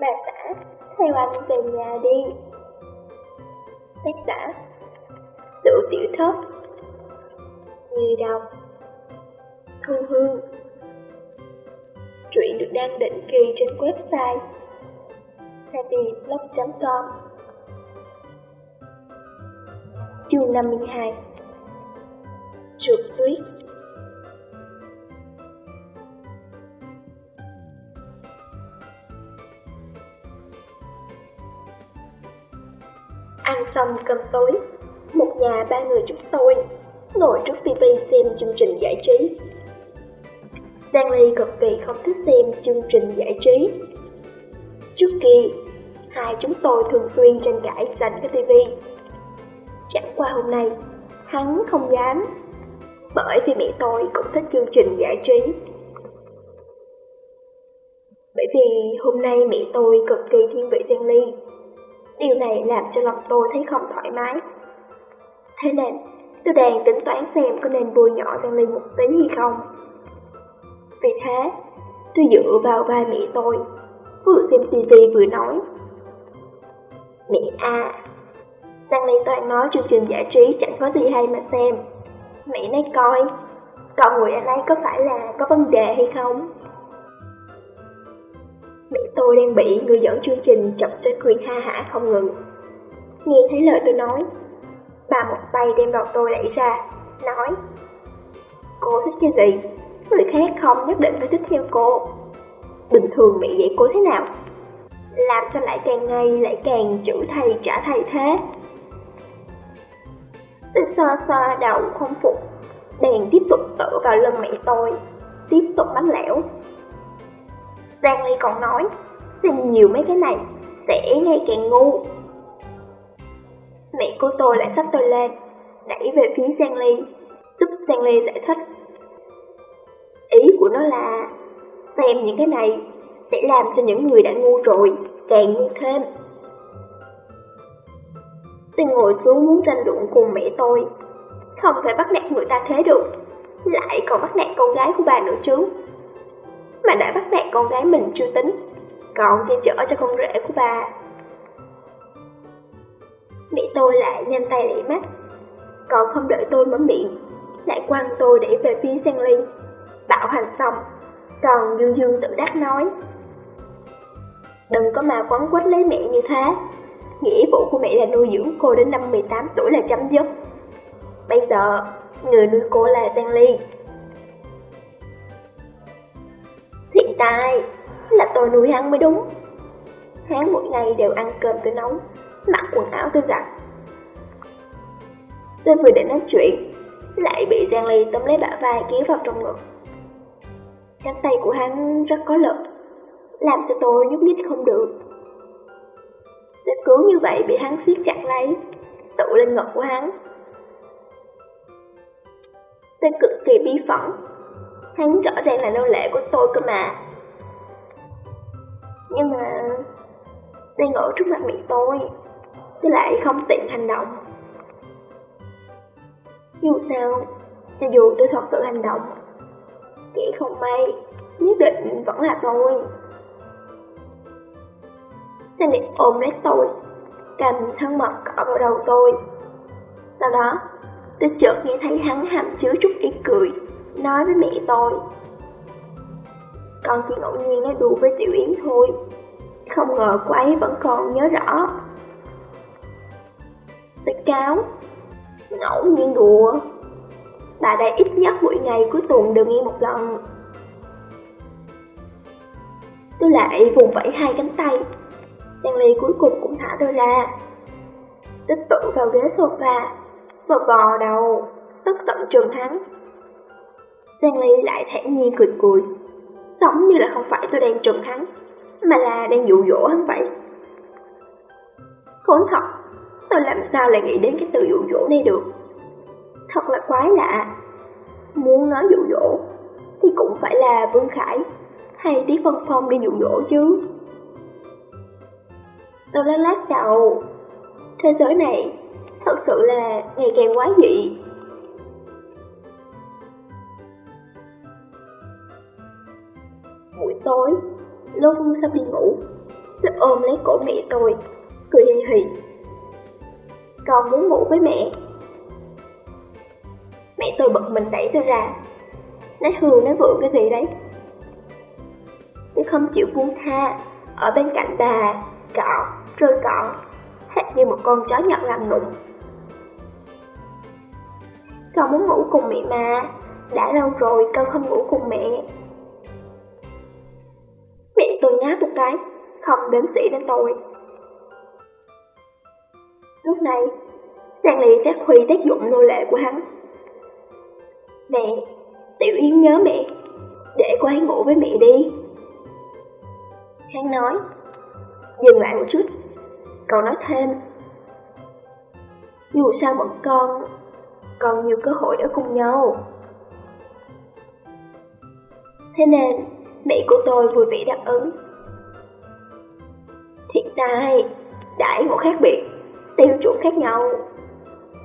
Bà xã, theo anh về nhà đi. Tác giả Tự tiểu thất. Người đọc Thu Hương. Truyện được đăng định kỳ trên website happyblog.com Chương 52 Trượt tuyết. Xong cơm tối, một nhà ba người chúng tôi ngồi trước TV xem chương trình giải trí. Giang Ly cực kỳ không thích xem chương trình giải trí. Trước kia, hai chúng tôi thường xuyên tranh cãi giành cái TV. Chẳng qua hôm nay, hắn không dám, bởi vì mẹ tôi cũng thích chương trình giải trí. Bởi vì hôm nay mẹ tôi cực kỳ thiên vị Giang Ly. Điều này làm cho lòng tôi thấy không thoải mái. Thế nên, tôi đang tính toán xem có nên bôi nhỏ Giang Ly một tí hay không. Vì thế, tôi dựa vào vai mẹ tôi, vừa xem tivi vừa nói. Mẹ à, Giang Ly toàn nói chương trình giải trí chẳng có gì hay mà xem. Mẹ nói coi, con người anh ấy có phải là có vấn đề hay không? Mẹ tôi đang bị người dẫn chương trình chọc cho cười ha hả không ngừng. Nghe thấy lời tôi nói, bà một tay đem đầu tôi đẩy ra, nói Cô thích cái gì? Người khác không nhất định phải thích theo cô. Bình thường mẹ dạy cô thế nào? Làm sao lại càng ngày lại càng chữ thầy trả thầy thế? Tôi xoa xoa đầu không phục, đèn tiếp tục tự vào lưng mẹ tôi, tiếp tục bắn lẻo. Giang Ly còn nói, xem nhiều mấy cái này, sẽ ngay càng ngu. Mẹ của tôi lại sắp tôi lên, đẩy về phía Giang Ly, giúp Giang Ly giải thích. Ý của nó là, xem những cái này sẽ làm cho những người đã ngu rồi, càng ngu thêm. Tôi ngồi xuống muốn tranh luận cùng mẹ tôi, không thể bắt nạt người ta thế được, lại còn bắt nạt con gái của bà nữa chứ mà đã bắt nạt con gái mình chưa tính, còn che chở cho con rể của bà. Mẹ tôi lại nhanh tay lẻ mắt, còn không đợi tôi mở miệng, lại quăng tôi để về phía sang Ly. Bảo hành xong, còn Dương Dương tự đắc nói. Đừng có mà quấn quýt lấy mẹ như thế, nghĩa vụ của mẹ là nuôi dưỡng cô đến năm 18 tuổi là chấm dứt. Bây giờ, người nuôi cô là Giang Ly, Hiện tại là tôi nuôi hắn mới đúng. Hắn mỗi ngày đều ăn cơm tôi nấu Mặc quần áo tôi giặt Tôi vừa định nói chuyện, Lại bị Giang Ly tóm lấy bả vai kéo vào trong ngực. Cánh tay của hắn rất có lực, Làm cho tôi nhúc nhích không được. Tôi cứ như vậy bị hắn siết chặt lấy, Tụ lên ngực của hắn. Tôi cực kỳ bi phẫn Hắn rõ ràng là nô lệ của tôi cơ mà. Nhưng mà Đang ở trước mặt mẹ tôi Tôi lại không tiện hành động. Dù sao, Cho dù tôi thật sự hành động, Kẻ không may Nhất định vẫn là tôi. Sandy ôm lấy tôi, Cầm thân mật cọ vào đầu tôi. Sau đó, Tôi chợt nghe thấy hắn hàm chứa chút ý cười nói với mẹ tôi. Con chỉ ngẫu nhiên nói đùa với Tiểu Yến thôi, không ngờ cô ấy vẫn còn nhớ rõ. Tôi cáo, ngẫu nhiên đùa. Bà đây ít nhất mỗi ngày cuối tuần đều nghe một lần. Tôi lại vùng vẫy hai cánh tay, Đàn Ly cuối cùng cũng thả tôi ra. Tích tụ vào ghế sofa, vò vò đầu, tức giận trường hắn. Giang Ly lại thản nhiên cười cười. Giống như là không phải tôi đang trừng hắn, Mà là đang dụ dỗ hắn vậy. Khốn thật, Tôi làm sao lại nghĩ đến cái từ dụ dỗ này được? Thật là quái lạ. Muốn nói dụ dỗ Thì cũng phải là Vương Khải Hay Tiết Vân Phong đi dụ dỗ chứ. Tôi lát lát đầu. Thế giới này Thật sự là ngày càng quá dị. Tối, lúc sắp đi ngủ, Tôi ôm lấy cổ mẹ tôi, cười hì hì. Con muốn ngủ với mẹ. Mẹ tôi bật mình đẩy tôi ra. Nói hương nói vượng cái gì đấy. Tôi không chịu buông tha, ở bên cạnh bà, cọ, rơi cọ, hệt như một con chó nhọn làm nụng. Con muốn ngủ cùng mẹ mà, đã lâu rồi con không ngủ cùng mẹ. Tôi ngáp một cái, không đếm xỉ đến tôi. Lúc này, Giang Ly phát huy tác dụng nô lệ của hắn. Mẹ, Tiểu Yến nhớ mẹ, để cô ấy ngủ với mẹ đi. Hắn nói, dừng lại một chút, cậu nói thêm. Dù sao bọn con còn nhiều cơ hội ở cùng nhau. Thế nên, mẹ của tôi vui vẻ đáp ứng. Thiệt tai, đãi ngộ khác biệt, tiêu chuẩn khác nhau.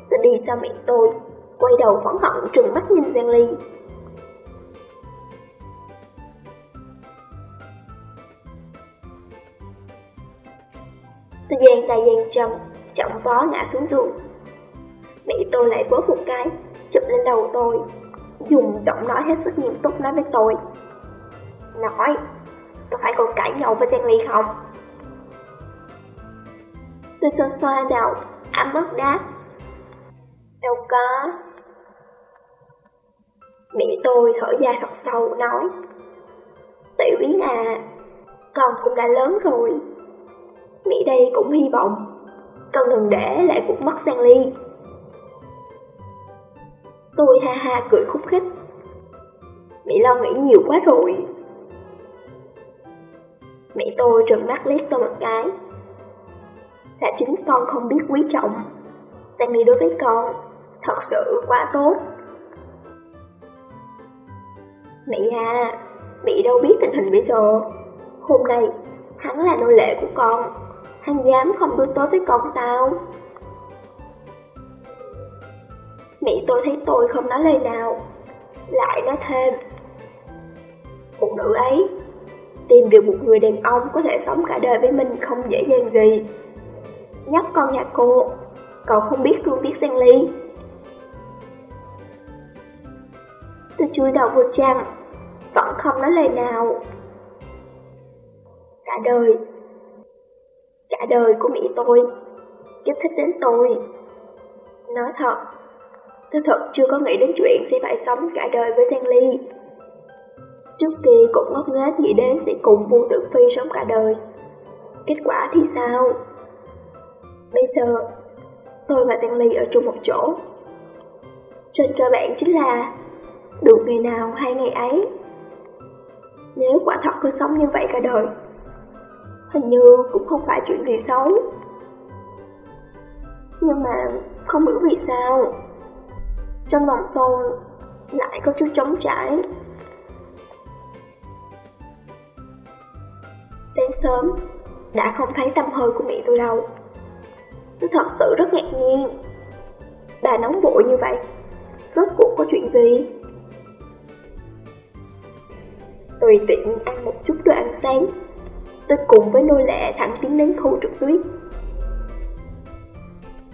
Tôi đi sau mẹ tôi, quay đầu phẫn hận trừng mắt nhìn Giang Ly. Tôi giang tay giang chân, trọng vó ngã xuống giường. Mẹ tôi lại bóp một cái, chụp lên đầu tôi, dùng giọng nói hết sức nghiêm túc nói với tôi. Nói, có phải con cãi nhau với Stanley không? Tôi xoa xoa đầu, ấm ức đáp. Đâu có. Mẹ tôi thở dài thật sâu nói. Tiểu Yến à, con cũng đã lớn rồi. Mẹ đây cũng hy vọng con đừng để lại cuộc mất Giang Ly. Tôi ha ha cười khúc khích. Mẹ lo nghĩ nhiều quá rồi. Mẹ tôi trừng mắt liếc tôi một cái. Là chính con không biết quý trọng. Giang Ly đối với con thật sự quá tốt. Mẹ à, mẹ đâu biết tình hình bây giờ. Hôm nay, hắn là nô lệ của con. Hắn dám không đối tốt với con sao? Mẹ tôi thấy tôi không nói lời nào, lại nói thêm. Phụ nữ ấy, tìm được một người đàn ông có thể sống cả đời với mình không dễ dàng gì. Nhắc con nhà cô, cậu không biết thương tiếc sang Ly. Tôi chui đầu vô trang, vẫn không nói lời nào. Cả đời, cả đời của mẹ tôi, kích thích đến tôi. Nói thật, tôi thật chưa có nghĩ đến chuyện sẽ phải sống cả đời với Giang Ly. Trước kia cũng ngốc nghếch nghĩ đến sẽ cùng Vu Tử Phi sống cả đời. Kết quả thì sao? Bây giờ, tôi và Giang Ly ở chung một chỗ. Trên cơ bản chính là được ngày nào hay ngày ấy. Nếu quả thật cứ sống như vậy cả đời, hình như cũng không phải chuyện gì xấu. Nhưng mà không hiểu vì sao, trong lòng tôi lại có chút trống trải. Sáng sớm, đã không thấy tâm hơi của mẹ tôi đâu. Tôi thật sự rất ngạc nhiên. Bà nóng vội như vậy, rốt cuộc có chuyện gì? Tùy tiện ăn một chút đồ ăn sáng, tôi cùng với nô lệ thẳng tiến đến khu trượt tuyết.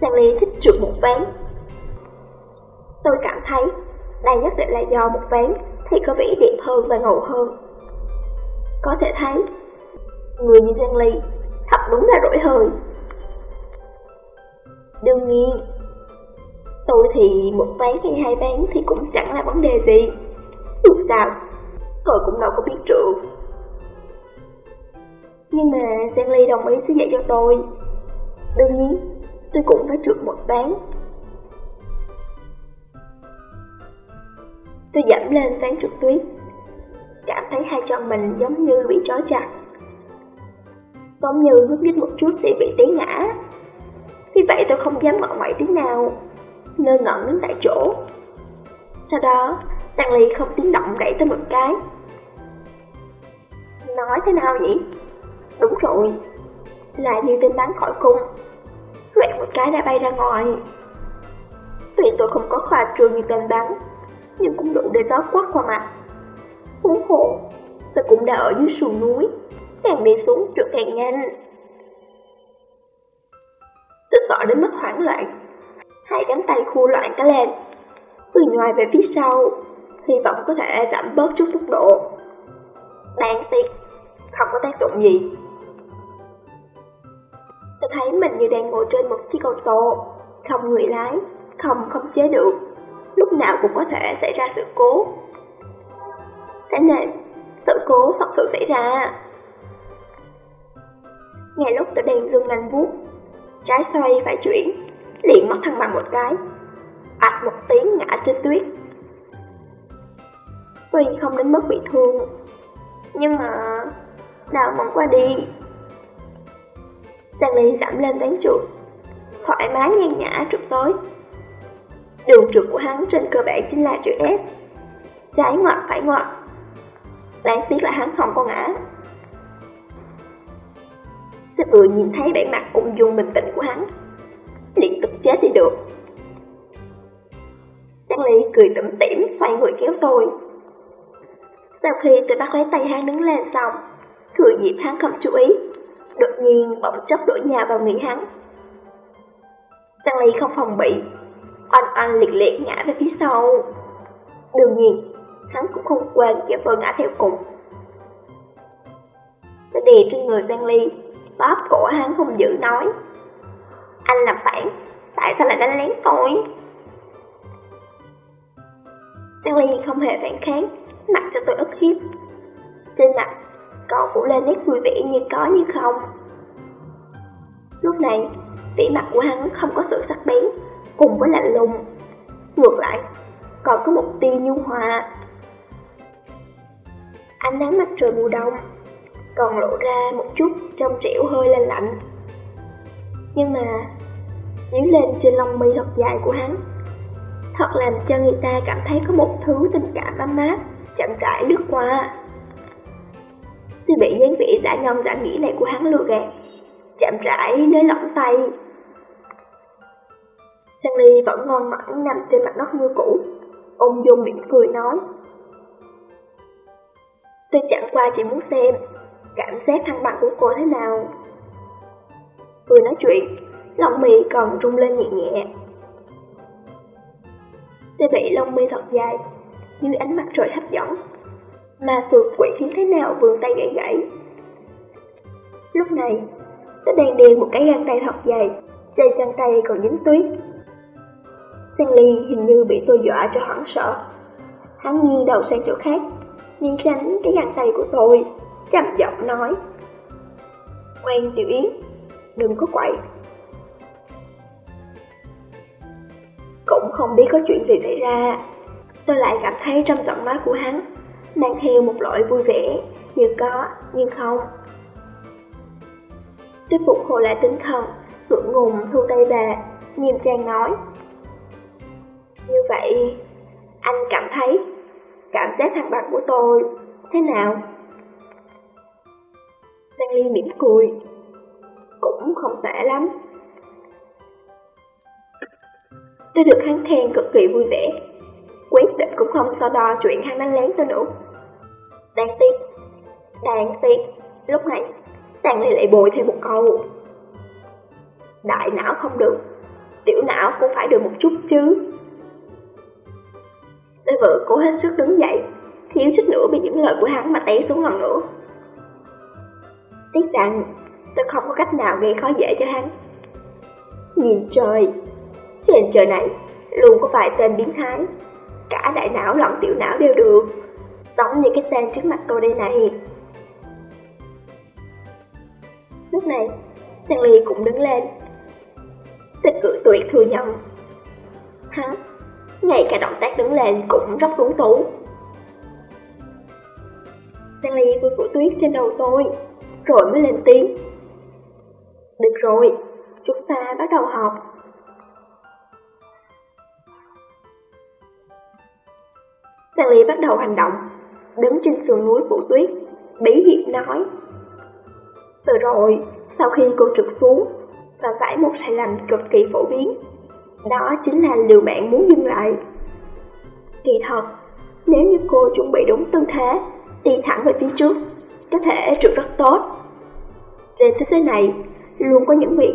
Sang Ly thích trượt một ván. Tôi cảm thấy đây nhất định là do một ván thì có vẻ đẹp hơn và ngầu hơn. Có thể thấy, người như Giang Ly thật đúng là rỗi hơi. Đương nhiên, tôi thì một ván hay hai ván thì cũng chẳng là vấn đề gì. Dù sao, tôi cũng đâu có biết rượu. Nhưng mà Giang Ly đồng ý sẽ dạy cho tôi. Đương nhiên, tôi cũng phải trượt một ván. Tôi dẫm lên ván trượt tuyết, cảm thấy hai chân mình giống như bị trói chặt. Giống như nhúc nhích một chút sẽ bị té ngã. Vì vậy tôi không dám ngọ ngoại tiếng nào, ngơ ngẩn đứng tại chỗ. Sau đó, Đăng Ly không tiếng động đẩy tới một cái. Nói thế nào vậy? Đúng rồi, là như tên bắn khỏi cung. Loạn một cái đã bay ra ngoài. Tuy tôi không có khoa trương như tên bắn, nhưng cũng đủ để gió quất qua mặt. Huống hộ tôi cũng đã ở dưới sườn núi, càng đi xuống trượt càng nhanh. Tôi sợ đến mức hoảng loạn, hai cánh tay khu loạn cả lên, người ngoài về phía sau, hy vọng có thể giảm bớt chút tốc độ. Đáng tiếc, không có tác dụng gì. Tôi thấy mình như đang ngồi trên một chiếc ô tô, không người lái, không khống chế được, lúc nào cũng có thể xảy ra sự cố. Thế nên, sự cố thật sự xảy ra. Ngay lúc tôi đang dương nhanh vuốt, trái xoay phải chuyển, liền mất thăng bằng một cái, ạch một tiếng ngã trên tuyết. Tuy không đến mức bị thương, nhưng mà đau mong qua đi. Stanley giảm lên ván trượt, thoải mái nghiêng nhã trượt tới. Đường trượt của hắn trên cơ bản chính là chữ S, trái ngoặt phải ngoặt. Đáng tiếc là hắn không có ngã. Sư vừa nhìn thấy bản mặt ung dung bình tĩnh của hắn, liền tức chết thì được. Stanley cười tủm tỉm xoay người kéo tôi. Sau khi tôi bắt lấy tay hắn đứng lên xong, thừa dịp hắn không chú ý, đột nhiên bỗng chốc đổ nhà vào người hắn. Stanley không phòng bị, oanh oanh liệt liệt ngã về phía sau. Đương nhiên, hắn cũng không quên kéo tôi ngã theo cùng. Tôi đè trên người Stanley, bóp cổ hắn không dữ nói. Anh làm phản, tại sao lại đánh lén tôi? Stanley không hề phản kháng, mặt cho tôi ức hiếp. Trên mặt, cậu cũng lên nét vui vẻ như có như không. Lúc này, vẻ mặt của hắn không có sự sắc bén, cùng với lạnh lùng. Ngược lại, còn có một tia nhu hòa. Ánh nắng mặt trời mùa đông, còn lộ ra một chút trong trẻo hơi lạnh lạnh. Nhưng mà, nhíu lên trên lông mi thật dài của hắn, thật làm cho người ta cảm thấy có một thứ tình cảm ấm áp, chậm rãi lướt qua. Tôi bị dáng vẻ giả nhân giả nghĩ này của hắn lừa gạt, chậm rãi nới lỏng tay. Stanley vẫn ngon mẫn nằm trên mặt đất như cũ, ôm dung mỉm cười nói. Tôi chẳng qua chỉ muốn xem cảm giác thăng bằng của cô thế nào. Vừa nói chuyện, lòng mì còn rung lên nhẹ nhẹ. Tôi bị lông mi thật dài, như ánh mặt trời hấp dẫn, mà sượt quỷ khiến thế nào vườn tay gãy gãy. Lúc này, tôi đang đeo một cái găng tay thật dày, dây găng tay còn dính tuyết. Stanley hình như bị tôi dọa cho hoảng sợ. Hắn nghiêng đầu sang chỗ khác, né tránh cái găng tay của tôi, trầm giọng nói. Quen Tiểu Yến, đừng có quậy. Cũng không biết có chuyện gì xảy ra, tôi lại cảm thấy trong giọng nói của hắn mang theo một loại vui vẻ, như có, nhưng không. Tôi phục hồi lại tinh thần, ngượng ngùng thu tay về, nghiêm trang nói. Như vậy, anh cảm thấy cảm giác thằng bạc của tôi thế nào? Giang Ly mỉm cười, cũng không tệ lắm. Tôi được hắn khen cực kỳ vui vẻ, quyết định cũng không so đo chuyện hắn đánh lén tôi nữa. Đáng tiếc, đáng tiếc, lúc này Sang Ly lại bồi thêm một câu. Đại não không được, tiểu não cũng phải được một chút chứ. Tôi vừa cố hết sức đứng dậy, thiếu chút nữa bị những lời của hắn mà té xuống lần nữa. Tiếc rằng tôi không có cách nào gây khó dễ cho hắn. Nhìn trời, trên trời này luôn có vài tên biến thái, cả đại não lẫn tiểu não đều được, giống như cái tên trước mặt tôi đây này. Lúc này, Stanley cũng đứng lên. Tịch cử tuyệt thừa nhận. Hắn, ngay cả động tác đứng lên cũng rất đúng tú. Stanley vui phủ tuyết trên đầu tôi, rồi mới lên tiếng. Được rồi, chúng ta bắt đầu học. Stanley bắt đầu hành động, đứng trên sườn núi phủ tuyết, bí hiệp nói. Từ rồi, sau khi cô trượt xuống, và phải một sai lầm cực kỳ phổ biến, đó chính là liều mạng muốn dừng lại. Kỳ thật, nếu như cô chuẩn bị đúng tư thế, đi thẳng về phía trước, có thể trượt rất tốt. Trên thế giới này, luôn có những việc,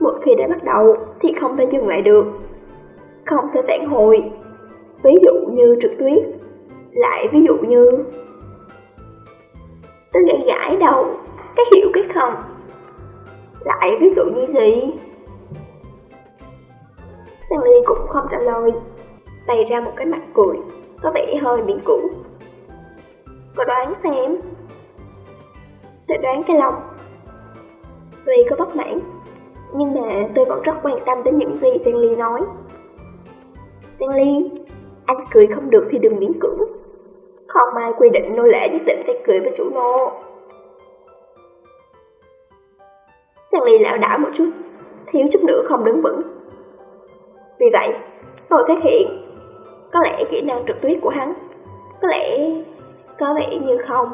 một khi đã bắt đầu thì không thể dừng lại được, không thể phản hồi. Ví dụ như trượt tuyết, lại ví dụ như... Tôi gãi gãi đầu, cái hiểu cái không. Lại ví dụ như gì? Stanley cũng không trả lời, bày ra một cái mặt cười, có vẻ hơi miễn cưỡng. Có đoán xem. Tôi đoán cái lòng. Tuy có bất mãn, nhưng mà tôi vẫn rất quan tâm đến những gì Stanley nói. Stanley, anh cười không được thì đừng miễn cưỡng. Không ai quy định nô lệ nhất định phải cười với chủ nô. Stanley lão đảo một chút, thiếu chút nữa không đứng vững. Vì vậy, tôi phát hiện, có lẽ kỹ năng trực tuyết của hắn, có lẽ có vẻ như không